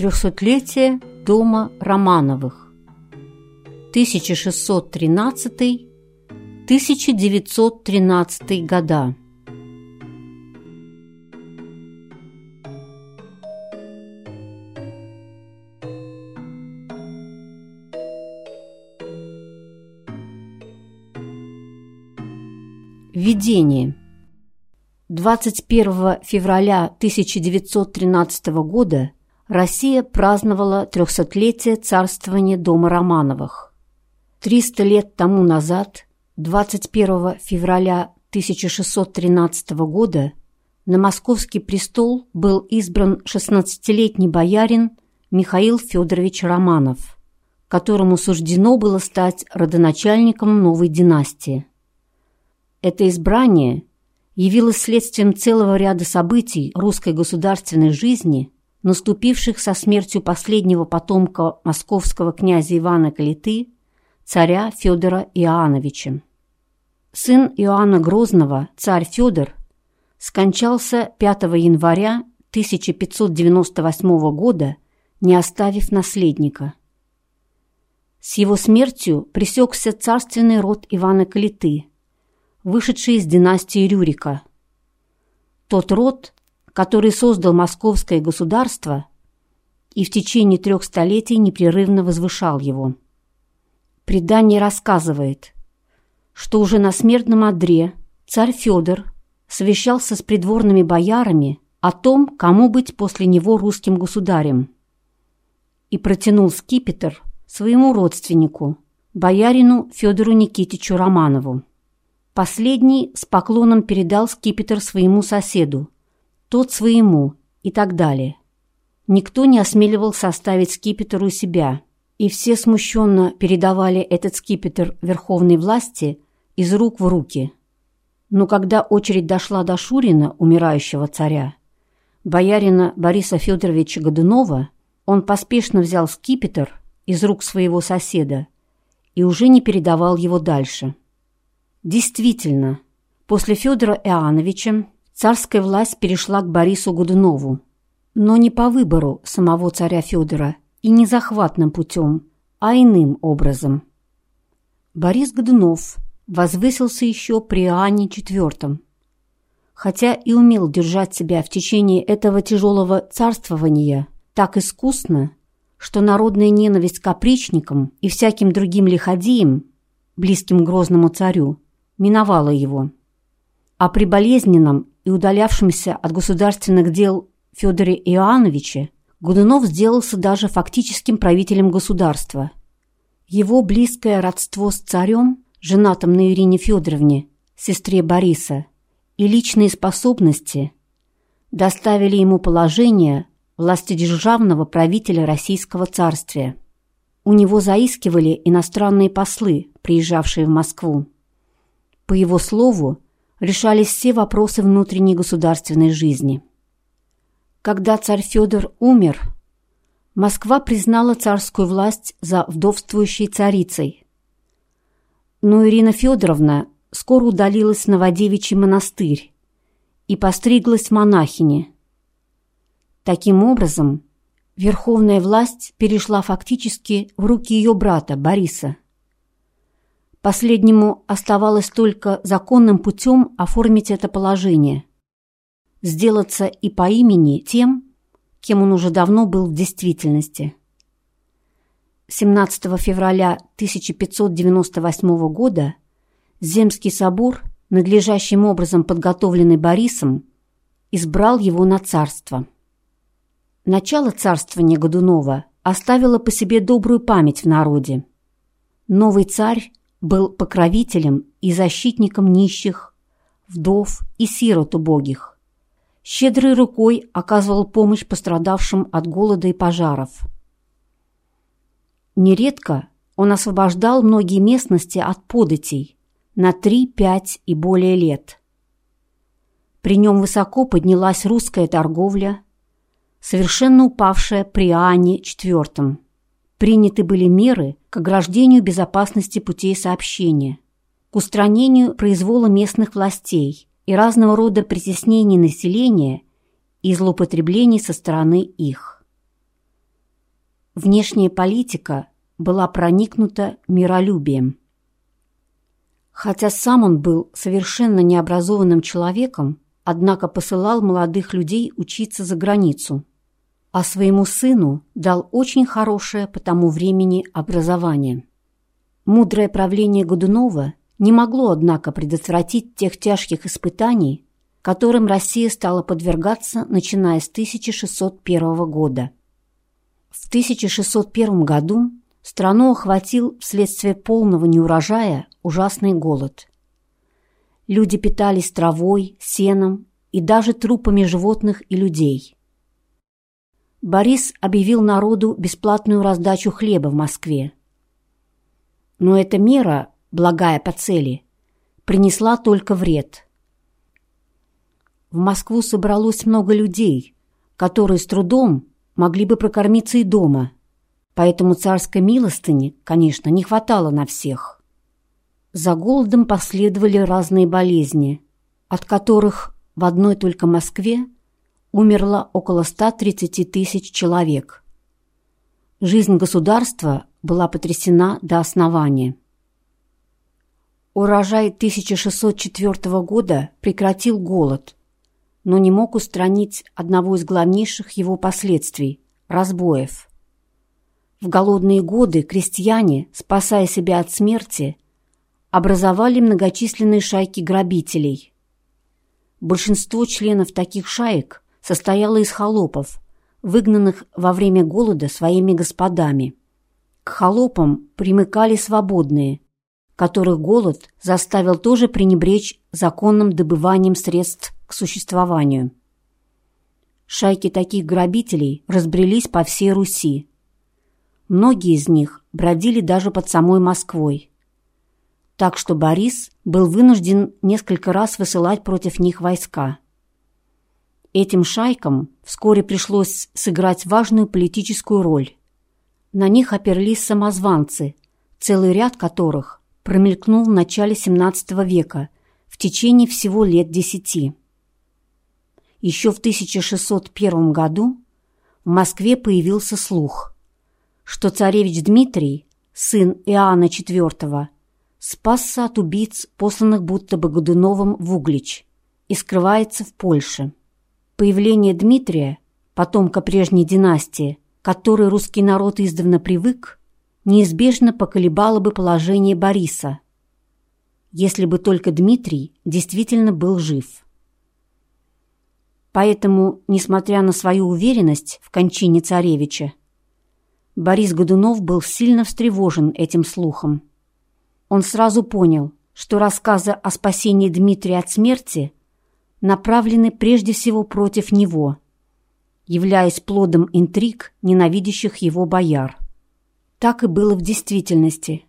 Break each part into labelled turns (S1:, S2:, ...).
S1: Трехсотлетие дома Романовых. 1613-1913 года. Введение. 21 февраля 1913 года Россия праздновала трехсотлетие царствования дома Романовых. Триста лет тому назад, 21 февраля 1613 года, на московский престол был избран 16-летний боярин Михаил Федорович Романов, которому суждено было стать родоначальником новой династии. Это избрание явилось следствием целого ряда событий русской государственной жизни – наступивших со смертью последнего потомка московского князя Ивана Калиты, царя Федора Иоанновича. Сын Иоанна Грозного, царь Федор, скончался 5 января 1598 года, не оставив наследника. С его смертью пресекся царственный род Ивана Калиты, вышедший из династии Рюрика. Тот род, который создал московское государство и в течение трех столетий непрерывно возвышал его. Предание рассказывает, что уже на смертном одре царь Федор совещался с придворными боярами о том, кому быть после него русским государем, и протянул скипетр своему родственнику, боярину Федору Никитичу Романову. Последний с поклоном передал скипетр своему соседу, тот своему и так далее. Никто не осмеливался оставить скипетр у себя, и все смущенно передавали этот скипетр верховной власти из рук в руки. Но когда очередь дошла до Шурина, умирающего царя, боярина Бориса Федоровича Годунова, он поспешно взял скипетр из рук своего соседа и уже не передавал его дальше. Действительно, после Федора Иоанновича царская власть перешла к Борису Годунову, но не по выбору самого царя Федора и не захватным путем, а иным образом. Борис Годунов возвысился еще при Иоанне IV, хотя и умел держать себя в течение этого тяжелого царствования так искусно, что народная ненависть к опричникам и всяким другим лиходеям, близким грозному царю, миновала его. А при болезненном и удалявшемся от государственных дел Федоре Иоанновиче, Годунов сделался даже фактическим правителем государства. Его близкое родство с царем, женатым на Ирине Федоровне, сестре Бориса, и личные способности доставили ему положение властедержавного правителя Российского царствия. У него заискивали иностранные послы, приезжавшие в Москву. По его слову, решались все вопросы внутренней государственной жизни. Когда царь Федор умер, Москва признала царскую власть за вдовствующей царицей. Но Ирина Федоровна скоро удалилась в Новодевичий монастырь и постриглась в монахине. Таким образом, верховная власть перешла фактически в руки ее брата Бориса. Последнему оставалось только законным путем оформить это положение. Сделаться и по имени тем, кем он уже давно был в действительности. 17 февраля 1598 года Земский собор, надлежащим образом подготовленный Борисом, избрал его на царство. Начало царствования Годунова оставило по себе добрую память в народе. Новый царь был покровителем и защитником нищих, вдов и сирот убогих. Щедрой рукой оказывал помощь пострадавшим от голода и пожаров. Нередко он освобождал многие местности от податей на 3-5 и более лет. При нем высоко поднялась русская торговля, совершенно упавшая при Ане IV. Приняты были меры к ограждению безопасности путей сообщения, к устранению произвола местных властей и разного рода притеснений населения и злоупотреблений со стороны их. внешняя политика была проникнута миролюбием. Хотя сам он был совершенно необразованным человеком, однако посылал молодых людей учиться за границу, а своему сыну дал очень хорошее по тому времени образование. Мудрое правление Годунова не могло, однако, предотвратить тех тяжких испытаний, которым Россия стала подвергаться, начиная с 1601 года. В 1601 году страну охватил вследствие полного неурожая ужасный голод. Люди питались травой, сеном и даже трупами животных и людей. Борис объявил народу бесплатную раздачу хлеба в Москве. Но эта мера, благая по цели, принесла только вред. В Москву собралось много людей, которые с трудом могли бы прокормиться и дома, поэтому царской милостыни, конечно, не хватало на всех. За голодом последовали разные болезни, от которых в одной только Москве умерло около 130 тысяч человек. Жизнь государства была потрясена до основания. Урожай 1604 года прекратил голод, но не мог устранить одного из главнейших его последствий – разбоев. В голодные годы крестьяне, спасая себя от смерти, образовали многочисленные шайки грабителей. Большинство членов таких шаек состояло из холопов, выгнанных во время голода своими господами. К холопам примыкали свободные, которых голод заставил тоже пренебречь законным добыванием средств к существованию. Шайки таких грабителей разбрелись по всей Руси. Многие из них бродили даже под самой Москвой так что Борис был вынужден несколько раз высылать против них войска. Этим шайкам вскоре пришлось сыграть важную политическую роль. На них оперлись самозванцы, целый ряд которых промелькнул в начале XVII века в течение всего лет десяти. Еще в 1601 году в Москве появился слух, что царевич Дмитрий, сын Иоанна IV, спасся от убийц, посланных будто бы Годуновым в Углич, и скрывается в Польше. Появление Дмитрия, потомка прежней династии, к которой русский народ издавна привык, неизбежно поколебало бы положение Бориса, если бы только Дмитрий действительно был жив. Поэтому, несмотря на свою уверенность в кончине царевича, Борис Годунов был сильно встревожен этим слухом. Он сразу понял, что рассказы о спасении Дмитрия от смерти направлены прежде всего против него, являясь плодом интриг ненавидящих его бояр. Так и было в действительности.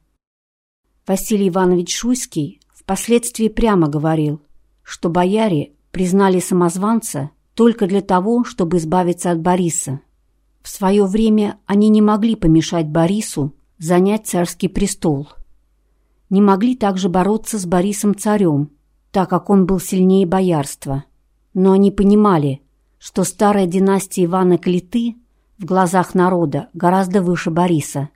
S1: Василий Иванович Шуйский впоследствии прямо говорил, что бояре признали самозванца только для того, чтобы избавиться от Бориса. В свое время они не могли помешать Борису занять царский престол – не могли также бороться с Борисом царем, так как он был сильнее боярства. Но они понимали, что старая династия Ивана Клиты в глазах народа гораздо выше Бориса.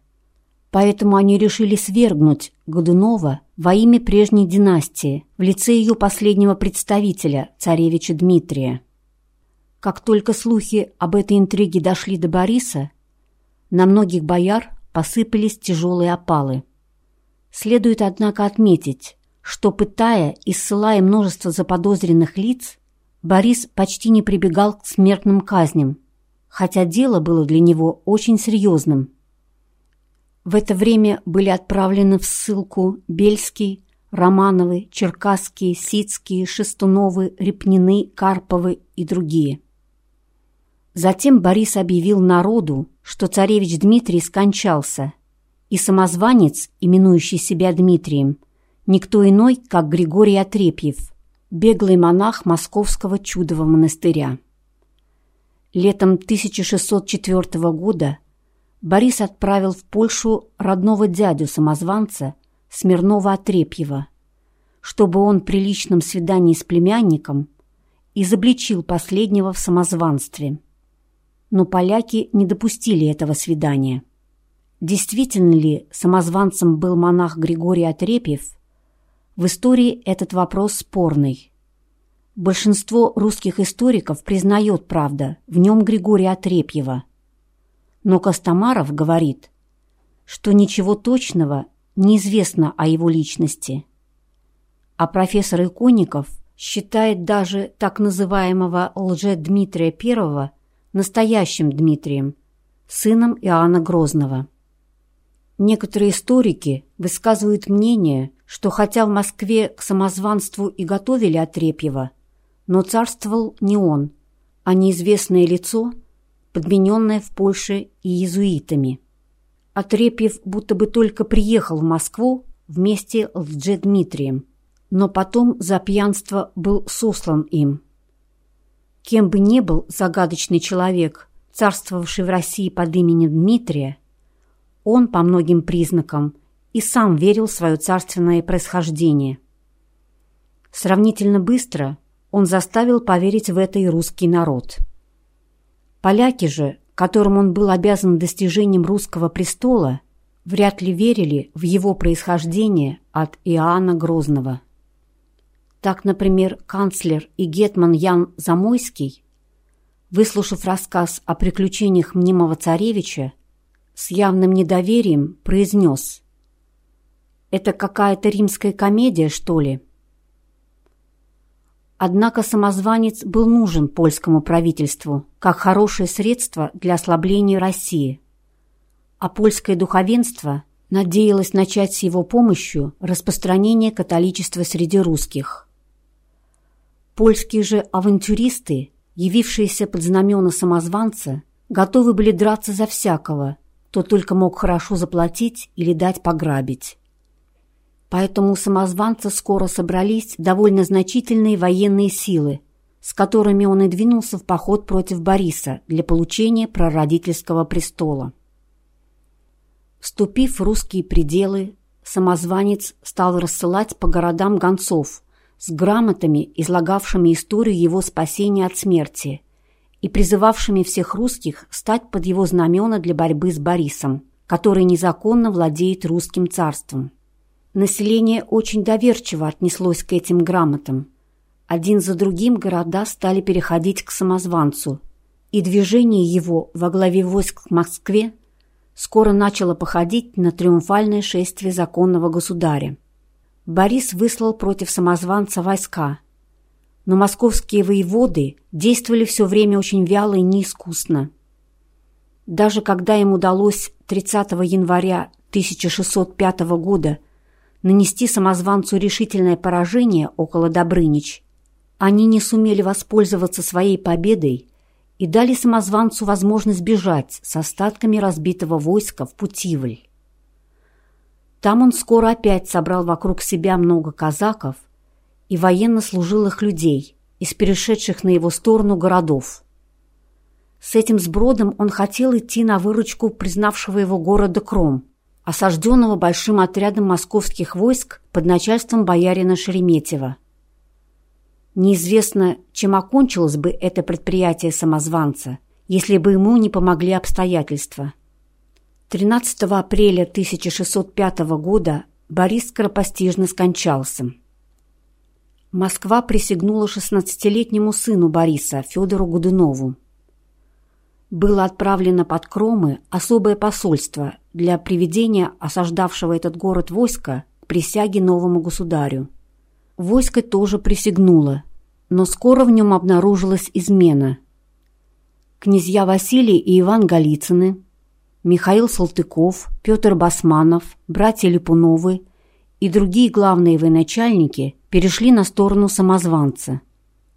S1: Поэтому они решили свергнуть Годунова во имя прежней династии в лице ее последнего представителя, царевича Дмитрия. Как только слухи об этой интриге дошли до Бориса, на многих бояр посыпались тяжелые опалы. Следует, однако, отметить, что, пытая и ссылая множество заподозренных лиц, Борис почти не прибегал к смертным казням, хотя дело было для него очень серьезным. В это время были отправлены в ссылку Бельский, Романовы, Черкасские, Сицкие, Шестуновы, Репнины, Карповы и другие. Затем Борис объявил народу, что царевич Дмитрий скончался – и самозванец, именующий себя Дмитрием, никто иной, как Григорий Отрепьев, беглый монах Московского чудового монастыря. Летом 1604 года Борис отправил в Польшу родного дядю-самозванца Смирнова Отрепьева, чтобы он при личном свидании с племянником изобличил последнего в самозванстве. но поляки не допустили этого свидания. Действительно ли самозванцем был монах Григорий Отрепьев? В истории этот вопрос спорный. Большинство русских историков признает, правда, в нем Григория Отрепьева. Но Костомаров говорит, что ничего точного неизвестно о его личности. А профессор Иконников считает даже так называемого лже-Дмитрия I настоящим Дмитрием, сыном Иоанна Грозного. Некоторые историки высказывают мнение, что хотя в Москве к самозванству и готовили Отрепьева, но царствовал не он, а неизвестное лицо, подмененное в Польше и иезуитами. Отрепьев будто бы только приехал в Москву вместе с Дмитрием, но потом за пьянство был сослан им. Кем бы ни был загадочный человек, царствовавший в России под именем Дмитрия, он, по многим признакам, и сам верил в свое царственное происхождение. Сравнительно быстро он заставил поверить в это и русский народ. Поляки же, которым он был обязан достижением русского престола, вряд ли верили в его происхождение от Иоанна Грозного. Так, например, канцлер и гетман Ян Замойский, выслушав рассказ о приключениях мнимого царевича, с явным недоверием произнес «Это какая-то римская комедия, что ли?» Однако самозванец был нужен польскому правительству как хорошее средство для ослабления России, а польское духовенство надеялось начать с его помощью распространение католичества среди русских. Польские же авантюристы, явившиеся под знамена самозванца, готовы были драться за всякого, кто только мог хорошо заплатить или дать пограбить. Поэтому у самозванца скоро собрались довольно значительные военные силы, с которыми он и двинулся в поход против Бориса для получения прародительского престола. Вступив в русские пределы, самозванец стал рассылать по городам гонцов с грамотами, излагавшими историю его спасения от смерти и призывавшими всех русских стать под его знамена для борьбы с Борисом, который незаконно владеет русским царством. Население очень доверчиво отнеслось к этим грамотам. Один за другим города стали переходить к самозванцу, и движение его во главе войск к Москве скоро начало походить на триумфальное шествие законного государя. Борис выслал против самозванца войска – но московские воеводы действовали все время очень вяло и неискусно. Даже когда им удалось 30 января 1605 года нанести самозванцу решительное поражение около Добрынич, они не сумели воспользоваться своей победой и дали самозванцу возможность бежать с остатками разбитого войска в Путивль. Там он скоро опять собрал вокруг себя много казаков и военнослужилых людей из перешедших на его сторону городов. С этим сбродом он хотел идти на выручку признавшего его города Кром, осажденного большим отрядом московских войск под начальством боярина Шереметьева. Неизвестно, чем окончилось бы это предприятие самозванца, если бы ему не помогли обстоятельства. 13 апреля 1605 года Борис скоропостижно скончался. Москва присягнула шестнадцатилетнему сыну Бориса, Федору Гудынову. Было отправлено под Кромы особое посольство для приведения осаждавшего этот город войска к присяге новому государю. Войско тоже присягнуло, но скоро в нем обнаружилась измена. Князья Василий и Иван Голицыны, Михаил Салтыков, Петр Басманов, братья Липуновы и другие главные военачальники перешли на сторону самозванца.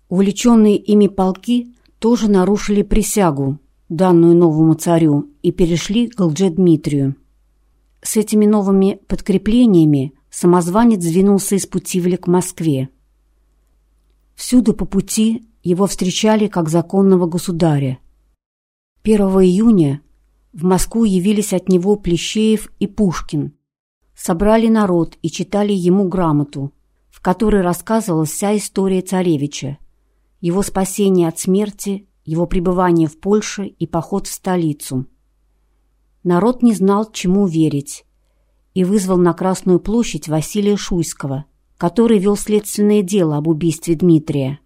S1: Увлеченные ими полки тоже нарушили присягу, данную новому царю, и перешли к Лже-Дмитрию. С этими новыми подкреплениями самозванец двинулся из Путивля к Москве. Всюду по пути его встречали как законного государя. 1 июня в Москву явились от него Плещеев и Пушкин. Собрали народ и читали ему грамоту, в которой рассказывалась вся история царевича, его спасение от смерти, его пребывание в Польше и поход в столицу. Народ не знал, чему верить, и вызвал на Красную площадь Василия Шуйского, который вел следственное дело об убийстве Дмитрия.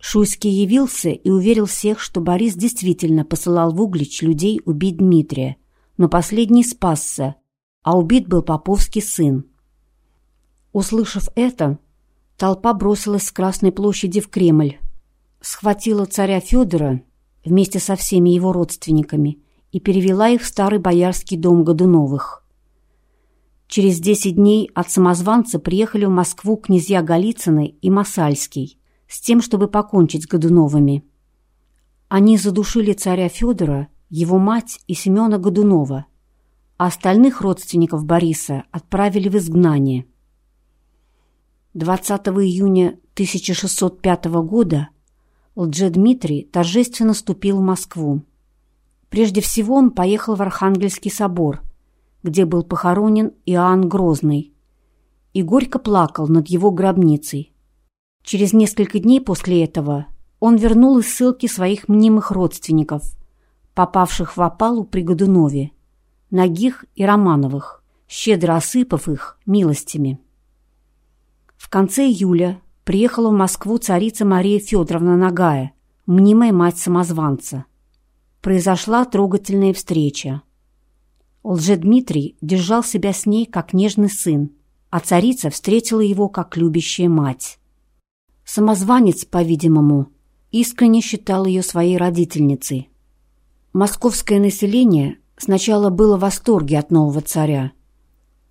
S1: Шуйский явился и уверил всех, что Борис действительно посылал в Углич людей убить Дмитрия, но последний спасся, а убит был поповский сын. Услышав это, толпа бросилась с Красной площади в Кремль, схватила царя Федора вместе со всеми его родственниками и перевела их в старый боярский дом Годуновых. Через десять дней от самозванца приехали в Москву князья Голицыны и Масальский с тем, чтобы покончить с Годуновыми. Они задушили царя Федора, его мать и Семена Годунова, а остальных родственников Бориса отправили в изгнание. 20 июня 1605 года Лже-Дмитрий торжественно ступил в Москву. Прежде всего он поехал в Архангельский собор, где был похоронен Иоанн Грозный, и горько плакал над его гробницей. Через несколько дней после этого он вернул из ссылки своих мнимых родственников, попавших в опалу при Годунове, Нагих и Романовых, щедро осыпав их милостями. В конце июля приехала в Москву царица Мария Федоровна Нагая, мнимая мать самозванца. Произошла трогательная встреча. Лжедмитрий держал себя с ней как нежный сын, а царица встретила его как любящая мать. Самозванец, по-видимому, искренне считал ее своей родительницей. Московское население сначала было в восторге от нового царя –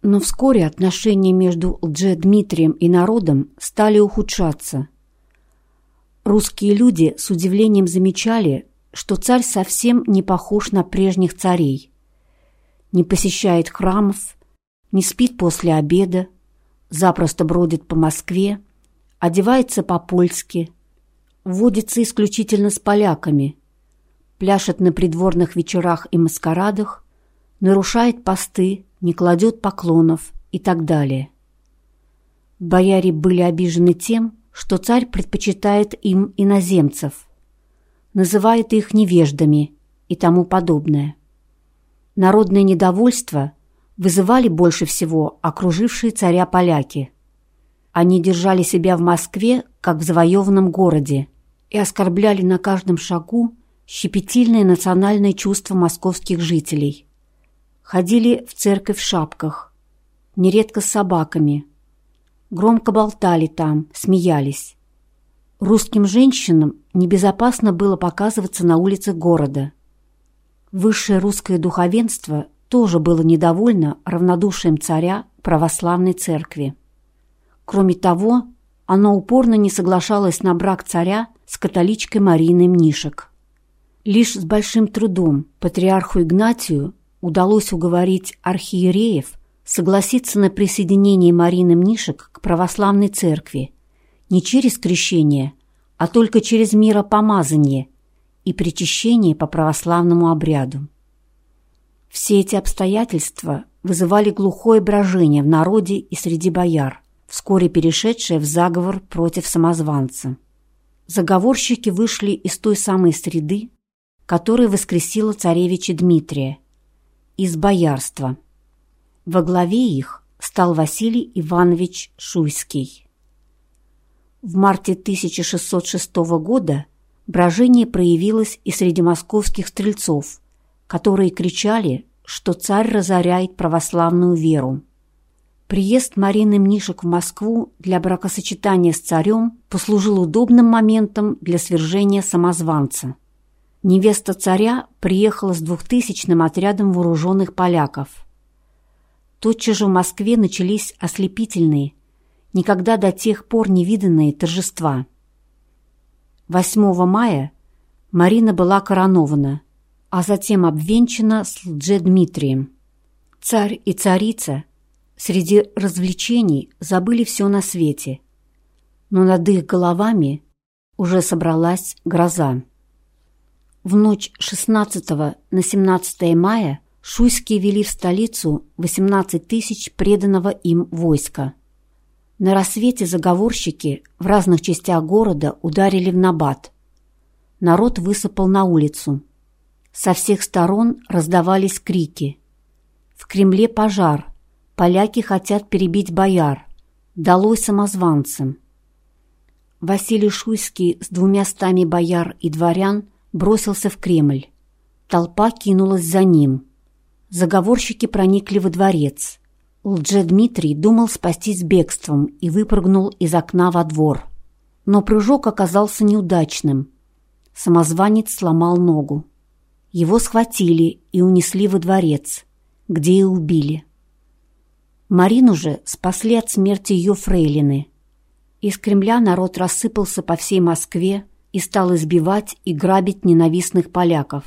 S1: но вскоре отношения между Лже-Дмитрием и народом стали ухудшаться. Русские люди с удивлением замечали, что царь совсем не похож на прежних царей. Не посещает храмов, не спит после обеда, запросто бродит по Москве, одевается по-польски, водится исключительно с поляками, пляшет на придворных вечерах и маскарадах, нарушает посты, не кладет поклонов и так далее. Бояре были обижены тем, что царь предпочитает им иноземцев, называет их невеждами и тому подобное. Народное недовольство вызывали больше всего окружившие царя поляки. Они держали себя в Москве, как в завоеванном городе, и оскорбляли на каждом шагу щепетильное национальное чувство московских жителей – ходили в церковь в шапках, нередко с собаками. Громко болтали там, смеялись. Русским женщинам небезопасно было показываться на улицах города. Высшее русское духовенство тоже было недовольно равнодушием царя православной церкви. Кроме того, оно упорно не соглашалось на брак царя с католичкой Мариной Мнишек. Лишь с большим трудом патриарху Игнатию удалось уговорить архиереев согласиться на присоединение Марины Мнишек к православной церкви не через крещение, а только через миропомазание и причащение по православному обряду. Все эти обстоятельства вызывали глухое брожение в народе и среди бояр, вскоре перешедшее в заговор против самозванца. Заговорщики вышли из той самой среды, которая воскресила царевича Дмитрия, из боярства. Во главе их стал Василий Иванович Шуйский. В марте 1606 года брожение проявилось и среди московских стрельцов, которые кричали, что царь разоряет православную веру. Приезд Марины Мнишек в Москву для бракосочетания с царем послужил удобным моментом для свержения самозванца. Невеста царя приехала с двухтысячным отрядом вооруженных поляков. Тотчас же в Москве начались ослепительные, никогда до тех пор невиданные торжества. 8 мая Марина была коронована, а затем обвенчана с Лже-Дмитрием. Царь и царица среди развлечений забыли все на свете, но над их головами уже собралась гроза. В ночь 16 на 17 мая шуйские вели в столицу 18 тысяч преданного им войска. На рассвете заговорщики в разных частях города ударили в набат. народ высыпал на улицу. Со всех сторон раздавались крики. В Кремле пожар. Поляки хотят перебить бояр. Долой самозванцам. Василий Шуйский с двумя стами бояр и дворян бросился в Кремль. Толпа кинулась за ним. Заговорщики проникли во дворец. Лже-Дмитрий думал спастись бегством и выпрыгнул из окна во двор. Но прыжок оказался неудачным. Самозванец сломал ногу. Его схватили и унесли во дворец, где и убили. Марину же спасли от смерти ее фрейлины. Из Кремля народ рассыпался по всей Москве и стал избивать и грабить ненавистных поляков.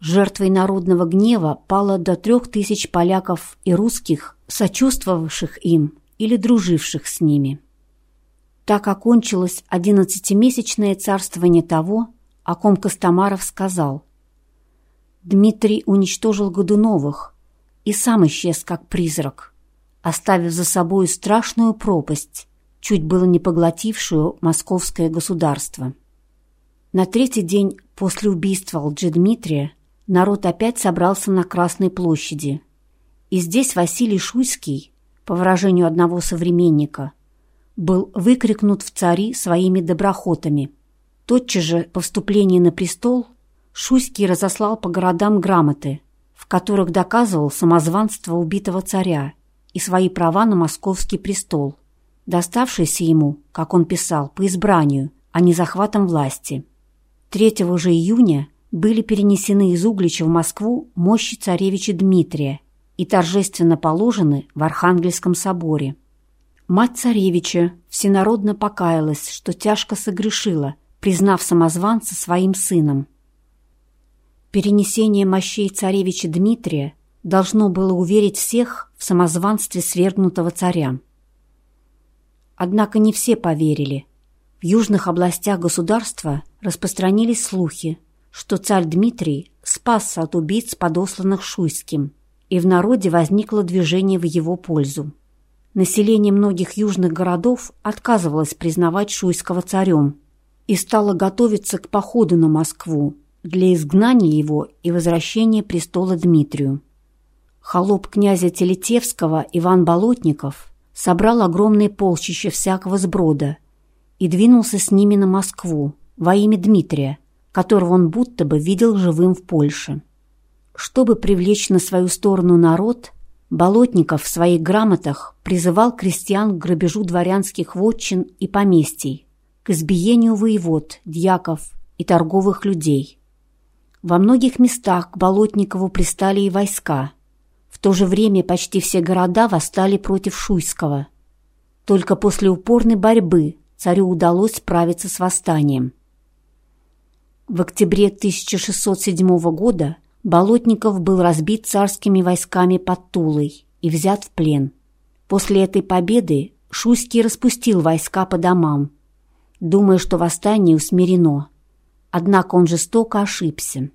S1: Жертвой народного гнева пало до трех тысяч поляков и русских, сочувствовавших им или друживших с ними. Так окончилось одиннадцатимесячное царствование того, о ком Костомаров сказал. Дмитрий уничтожил Годуновых и сам исчез как призрак, оставив за собой страшную пропасть, чуть было не поглотившую московское государство. На третий день после убийства Лжедмитрия народ опять собрался на Красной площади. И здесь Василий Шуйский, по выражению одного современника, был выкрикнут в цари своими доброхотами. Тотчас же по вступлении на престол Шуйский разослал по городам грамоты, в которых доказывал самозванство убитого царя и свои права на московский престол, доставшиеся ему, как он писал, по избранию, а не захватом власти. 3 же июня были перенесены из Углича в Москву мощи царевича Дмитрия и торжественно положены в Архангельском соборе. Мать царевича всенародно покаялась, что тяжко согрешила, признав самозванца своим сыном. Перенесение мощей царевича Дмитрия должно было уверить всех в самозванстве свергнутого царя. Однако не все поверили. В южных областях государства распространились слухи, что царь Дмитрий спасся от убийц, подосланных Шуйским, и в народе возникло движение в его пользу. Население многих южных городов отказывалось признавать Шуйского царем и стало готовиться к походу на Москву для изгнания его и возвращения престола Дмитрию. Холоп князя Телетевского Иван Болотников собрал огромное полчище всякого сброда и двинулся с ними на Москву во имя Дмитрия, которого он будто бы видел живым в Польше. Чтобы привлечь на свою сторону народ, Болотников в своих грамотах призывал крестьян к грабежу дворянских вотчин и поместий, к избиению воевод, дьяков и торговых людей. Во многих местах к Болотникову пристали и войска. То же время почти все города восстали против Шуйского. Только после упорной борьбы царю удалось справиться с восстанием. В октябре 1607 года Болотников был разбит царскими войсками под Тулой и взят в плен. После этой победы Шуйский распустил войска по домам, думая, что восстание усмирено. Однако он жестоко ошибся.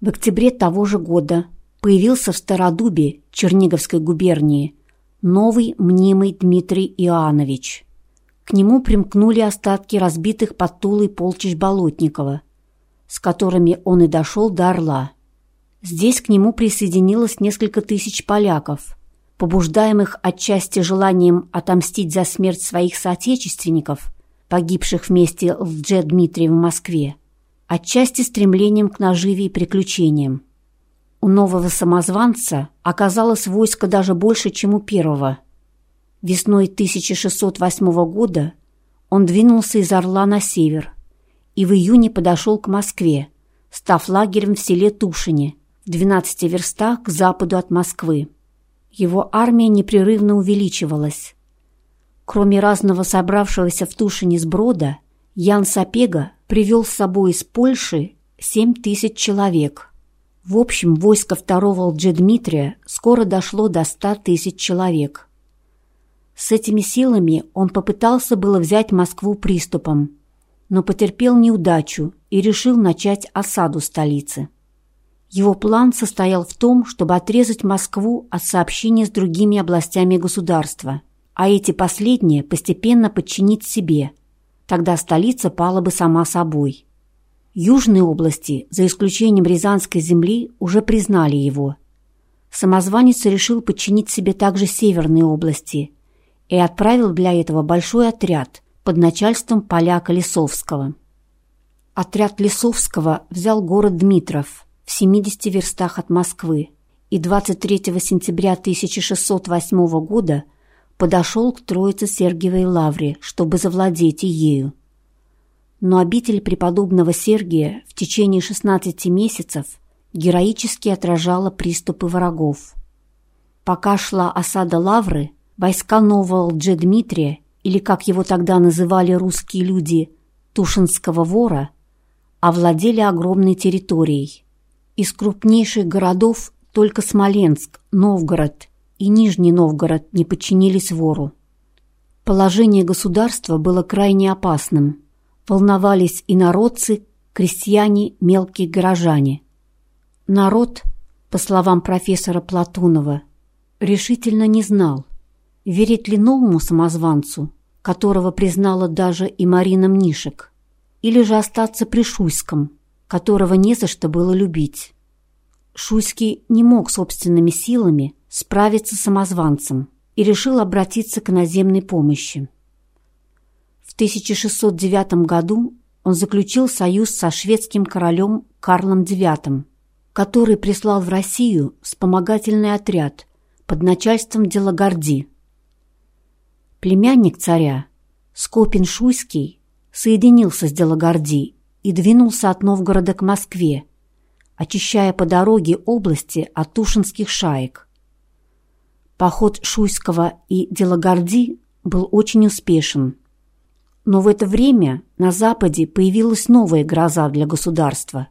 S1: В октябре того же года появился в Стародубе Черниговской губернии новый мнимый Дмитрий Иоаннович. К нему примкнули остатки разбитых под Тулой полчищ Болотникова, с которыми он и дошел до Орла. Здесь к нему присоединилось несколько тысяч поляков, побуждаемых отчасти желанием отомстить за смерть своих соотечественников, погибших вместе Лже Дмитрия в Москве, отчасти стремлением к наживе и приключениям. У нового самозванца оказалось войско даже больше, чем у первого. Весной 1608 года он двинулся из Орла на север и в июне подошел к Москве, став лагерем в селе Тушине – в 12 верстах к западу от Москвы. Его армия непрерывно увеличивалась. Кроме разного собравшегося в Тушине сброда, Ян Сапега привел с собой из Польши 7 тысяч человек. В общем, войско второго Лжедмитрия скоро дошло до 100 тысяч человек. С этими силами он попытался было взять Москву приступом, но потерпел неудачу и решил начать осаду столицы. Его план состоял в том, чтобы отрезать Москву от сообщения с другими областями государства, а эти последние постепенно подчинить себе. Тогда столица пала бы сама собой. Южные области, за исключением Рязанской земли, уже признали его. Самозванец решил подчинить себе также северные области и отправил для этого большой отряд под начальством поляка Лисовского. Отряд Лисовского взял город Дмитров в 70 верстах от Москвы и 23 сентября 1608 года подошел к Троице-Сергиевой лавре, чтобы завладеть ею. Но обитель преподобного Сергия в течение 16 месяцев героически отражала приступы врагов. Пока шла осада лавры, войска нового Лже-Дмитрия, или, как его тогда называли русские люди, Тушинского вора, овладели огромной территорией. Из крупнейших городов только Смоленск, Новгород и Нижний Новгород не подчинились вору. Положение государства было крайне опасным. Волновались и народцы, крестьяне, мелкие горожане. Народ, по словам профессора Платунова, решительно не знал, верить ли новому самозванцу, которого признала даже и Марина Мнишек, или же остаться при Шуйском, которого не за что было любить. Шуйский не мог собственными силами справиться с самозванцем и решил обратиться к наземной помощи. В 1609 году он заключил союз со шведским королем Карлом IX, который прислал в Россию вспомогательный отряд под начальством Делагарди. Племянник царя, Скопин-Шуйский, соединился с Делагарди и двинулся от Новгорода к Москве, очищая по дороге области от тушинских шаек. Поход Шуйского и Делагарди был очень успешен. Но в это время на Западе появилась новая гроза для государства.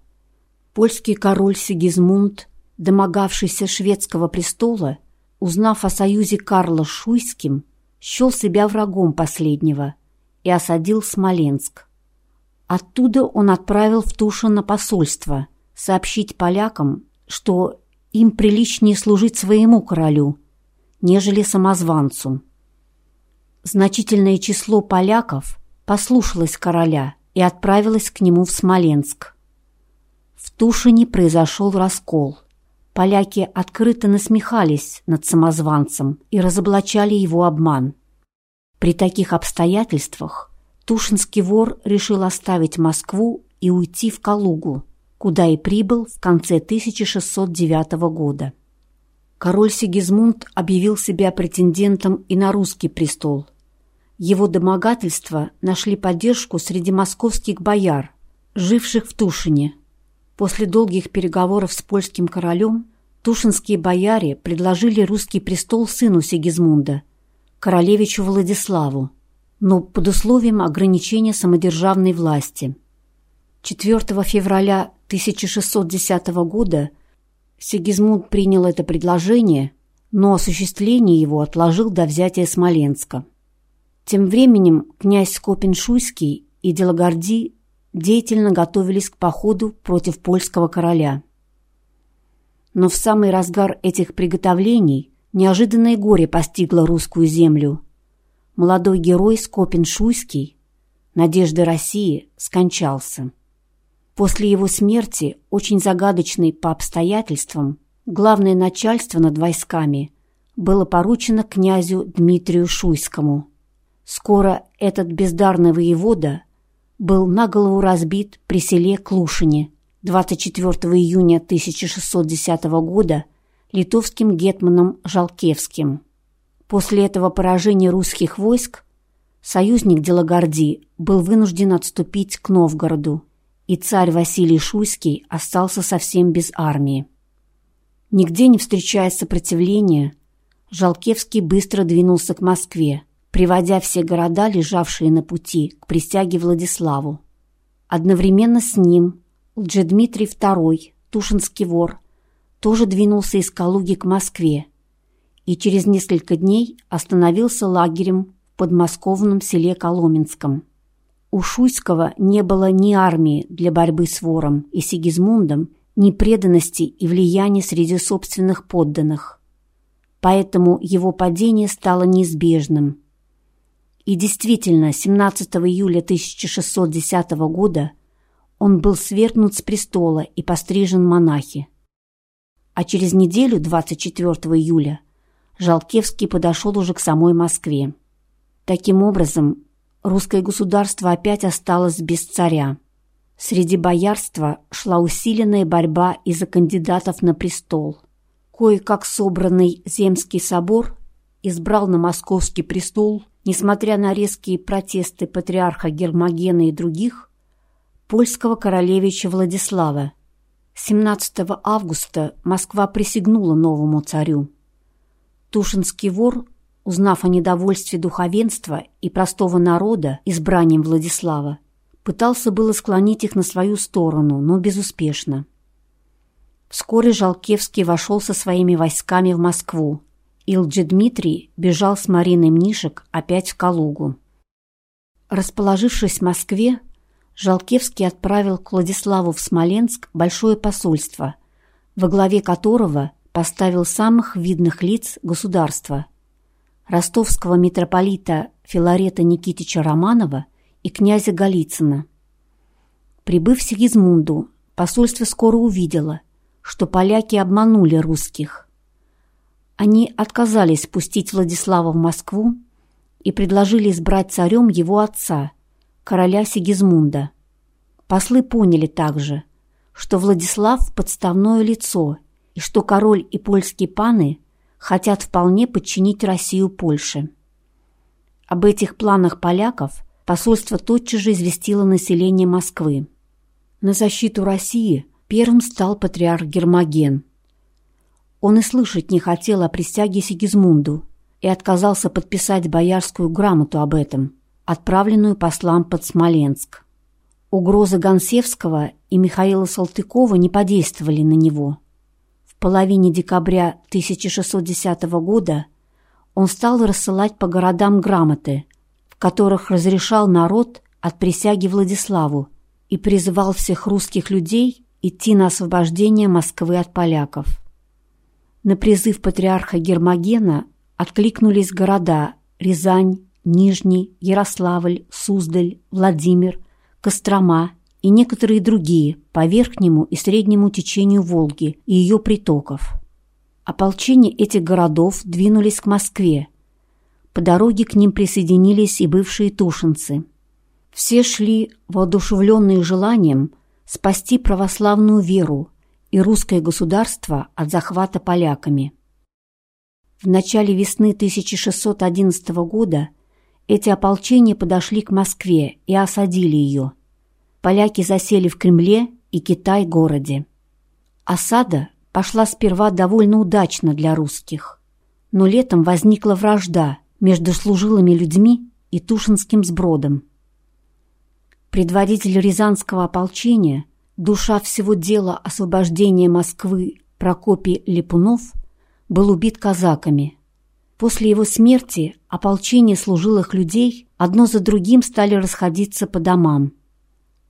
S1: Польский король Сигизмунд, домогавшийся шведского престола, узнав о союзе Карла Шуйским, счел себя врагом последнего и осадил Смоленск. Оттуда он отправил в Тушино посольство – сообщить полякам, что им приличнее служить своему королю, нежели самозванцу. Значительное число поляков послушалось короля и отправилось к нему в Смоленск. В Тушине произошел раскол. Поляки открыто насмехались над самозванцем и разоблачали его обман. При таких обстоятельствах Тушинский вор решил оставить Москву и уйти в Калугу куда и прибыл в конце 1609 года. Король Сигизмунд объявил себя претендентом и на русский престол. Его домогательства нашли поддержку среди московских бояр, живших в Тушине. После долгих переговоров с польским королем тушинские бояре предложили русский престол сыну Сигизмунда, королевичу Владиславу, но под условием ограничения самодержавной власти. 4 февраля 1610 года Сигизмунд принял это предложение, но осуществление его отложил до взятия Смоленска. Тем временем князь Скопин-Шуйский и Делагарди деятельно готовились к походу против польского короля. Но в самый разгар этих приготовлений неожиданное горе постигло русскую землю. Молодой герой Скопин-Шуйский, надежды России, скончался. После его смерти, очень загадочной по обстоятельствам, главное начальство над войсками было поручено князю Дмитрию Шуйскому. Скоро этот бездарный воевода был на голову разбит при селе Клушине 24 июня 1610 года литовским гетманом Жалкевским. После этого поражения русских войск союзник Делагарди был вынужден отступить к Новгороду и царь Василий Шуйский остался совсем без армии. Нигде не встречая сопротивления, Жалкевский быстро двинулся к Москве, приводя все города, лежавшие на пути, к присяге Владиславу. Одновременно с ним Лжедмитрий II, Тушинский вор, тоже двинулся из Калуги к Москве и через несколько дней остановился лагерем в подмосковном селе Коломенском. У Шуйского не было ни армии для борьбы с вором и Сигизмундом, ни преданности и влияния среди собственных подданных. Поэтому его падение стало неизбежным. И действительно, 17 июля 1610 года он был свергнут с престола и пострижен монахи. А через неделю, 24 июля, Жалкевский подошел уже к самой Москве. Таким образом, русское государство опять осталось без царя. Среди боярства шла усиленная борьба из-за кандидатов на престол. Кое-как собранный Земский собор избрал на московский престол, несмотря на резкие протесты патриарха Гермогена и других, польского королевича Владислава. 17 августа Москва присягнула новому царю. Тушинский вор, узнав о недовольстве духовенства и простого народа избранием Владислава, пытался было склонить их на свою сторону, но безуспешно. Вскоре Жалкевский вошел со своими войсками в Москву, и Дмитрий бежал с Мариной Мнишек опять в Калугу. Расположившись в Москве, Жалкевский отправил к Владиславу в Смоленск большое посольство, во главе которого поставил самых видных лиц государства – ростовского митрополита Филарета Никитича Романова и князя Голицына. Прибыв в Сигизмунду, посольство скоро увидело, что поляки обманули русских. Они отказались пустить Владислава в Москву и предложили избрать царем его отца, короля Сигизмунда. Послы поняли также, что Владислав – подставное лицо и что король и польские паны хотят вполне подчинить Россию Польше. Об этих планах поляков – посольство тотчас же известило население Москвы. На защиту России первым стал патриарх Гермоген. Он и слышать не хотел о присяге Сигизмунду и отказался подписать боярскую грамоту об этом, отправленную послам под Смоленск. Угрозы Гонсевского и Михаила Салтыкова не подействовали на него. В половине декабря 1610 года он стал рассылать по городам грамоты – которых разрешал народ от присяги Владиславу и призывал всех русских людей идти на освобождение Москвы от поляков. На призыв патриарха Гермогена откликнулись города Рязань, Нижний, Ярославль, Суздаль, Владимир, Кострома и некоторые другие по верхнему и среднему течению Волги и ее притоков. Ополчение этих городов двинулись к Москве, по дороге к ним присоединились и бывшие тушинцы. Все шли воодушевленные желанием спасти православную веру и русское государство от захвата поляками. В начале весны 1611 года эти ополчения подошли к Москве и осадили ее. Поляки засели в Кремле и Китай-городе. Осада пошла сперва довольно удачно для русских. Но летом возникла вражда между служилыми людьми и Тушинским сбродом. Предводитель Рязанского ополчения, душа всего дела освобождения Москвы Прокопий Липунов, был убит казаками. После его смерти ополчение служилых людей одно за другим стали расходиться по домам.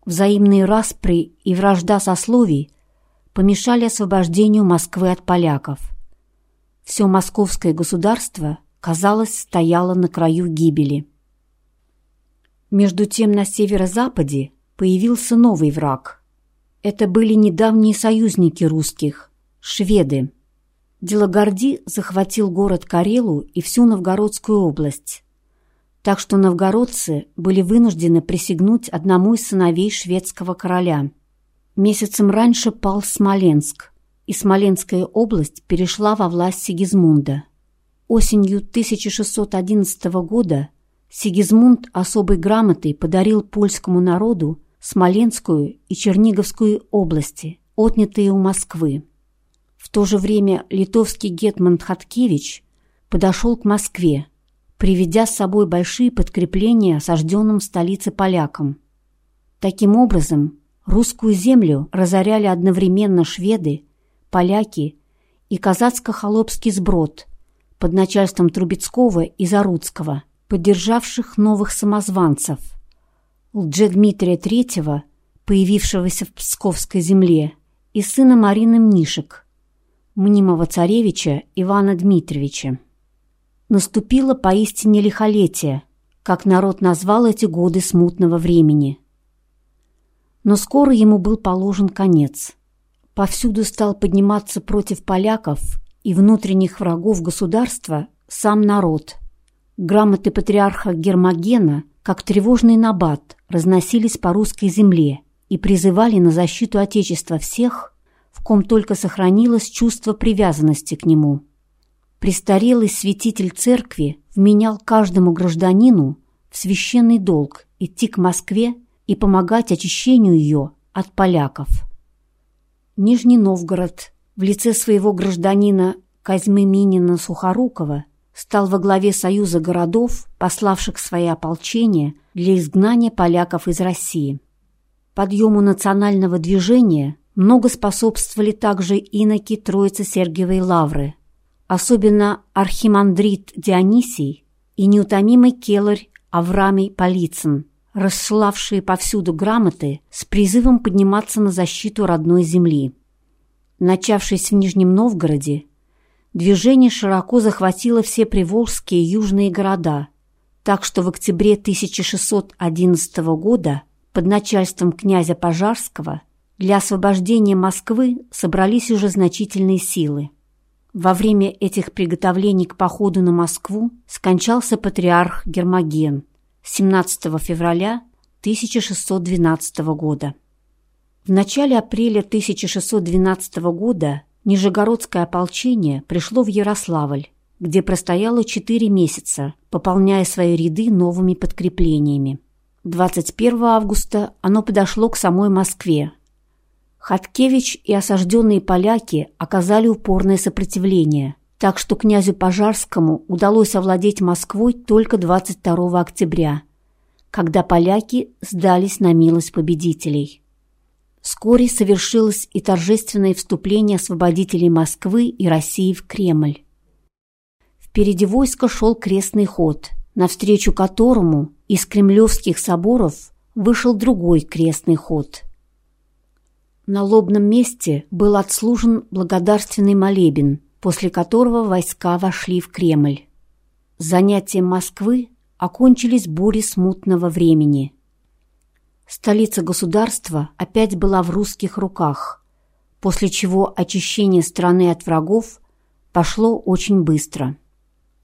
S1: Взаимные распри и вражда сословий помешали освобождению Москвы от поляков. Все московское государство – казалось, стояла на краю гибели. Между тем на северо-западе появился новый враг. Это были недавние союзники русских – шведы. Делагарди захватил город Карелу и всю Новгородскую область. Так что новгородцы были вынуждены присягнуть одному из сыновей шведского короля. Месяцем раньше пал Смоленск, и Смоленская область перешла во власть Сигизмунда – Осенью 1611 года Сигизмунд особой грамотой подарил польскому народу Смоленскую и Черниговскую области, отнятые у Москвы. В то же время литовский гетман Хаткевич подошел к Москве, приведя с собой большие подкрепления осажденным в столице полякам. Таким образом, русскую землю разоряли одновременно шведы, поляки и казацко-холопский сброд – под начальством Трубецкого и Заруцкого, поддержавших новых самозванцев. Лже-Дмитрия III, появившегося в Псковской земле, и сына Марины Мнишек, мнимого царевича Ивана Дмитриевича. Наступило поистине лихолетие, как народ назвал эти годы смутного времени. Но скоро ему был положен конец. Повсюду стал подниматься против поляков и внутренних врагов государства сам народ. Грамоты патриарха Гермогена, как тревожный набат, разносились по русской земле и призывали на защиту Отечества всех, в ком только сохранилось чувство привязанности к нему. Престарелый святитель церкви вменял каждому гражданину в священный долг идти к Москве и помогать очищению ее от поляков. Нижний Новгород в лице своего гражданина Козьмы Минина Сухорукова стал во главе союза городов, пославших свои ополчения для изгнания поляков из России. Подъему национального движения много способствовали также иноки Троицы Сергиевой Лавры, особенно архимандрит Дионисий и неутомимый келарь Аврамий Полицын, рассылавшие повсюду грамоты с призывом подниматься на защиту родной земли. Начавшись в Нижнем Новгороде, движение широко захватило все приволжские южные города, так что в октябре 1611 года под начальством князя Пожарского для освобождения Москвы собрались уже значительные силы. Во время этих приготовлений к походу на Москву скончался патриарх Гермоген 17 февраля 1612 года. В начале апреля 1612 года Нижегородское ополчение пришло в Ярославль, где простояло четыре месяца, пополняя свои ряды новыми подкреплениями. 21 августа оно подошло к самой Москве, Хаткевич и осажденные поляки оказали упорное сопротивление, так что князю Пожарскому удалось овладеть Москвой только 22 октября, когда поляки сдались на милость победителей. Вскоре совершилось и торжественное вступление освободителей Москвы и России в Кремль. Впереди войска шел крестный ход, навстречу которому из кремлевских соборов вышел другой крестный ход – на лобном месте был отслужен благодарственный молебен, после которого войска вошли в Кремль. Занятия Москвы окончились бури смутного времени. Столица государства опять была в русских руках, после чего очищение страны от врагов пошло очень быстро.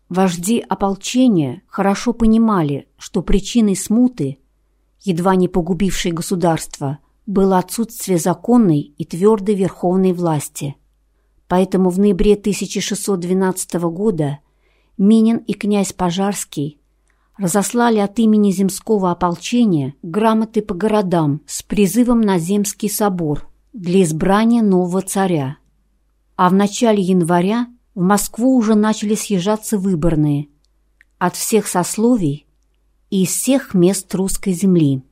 S1: Вожди ополчения хорошо понимали, что причиной смуты, едва не погубившей государство, было отсутствие законной и твердой верховной власти. Поэтому в ноябре 1612 года Минин и князь Пожарский разослали от имени земского ополчения грамоты по городам с призывом на Земский собор для избрания нового царя. А в начале января в Москву уже начали съезжаться выборные от всех сословий и из всех мест русской земли.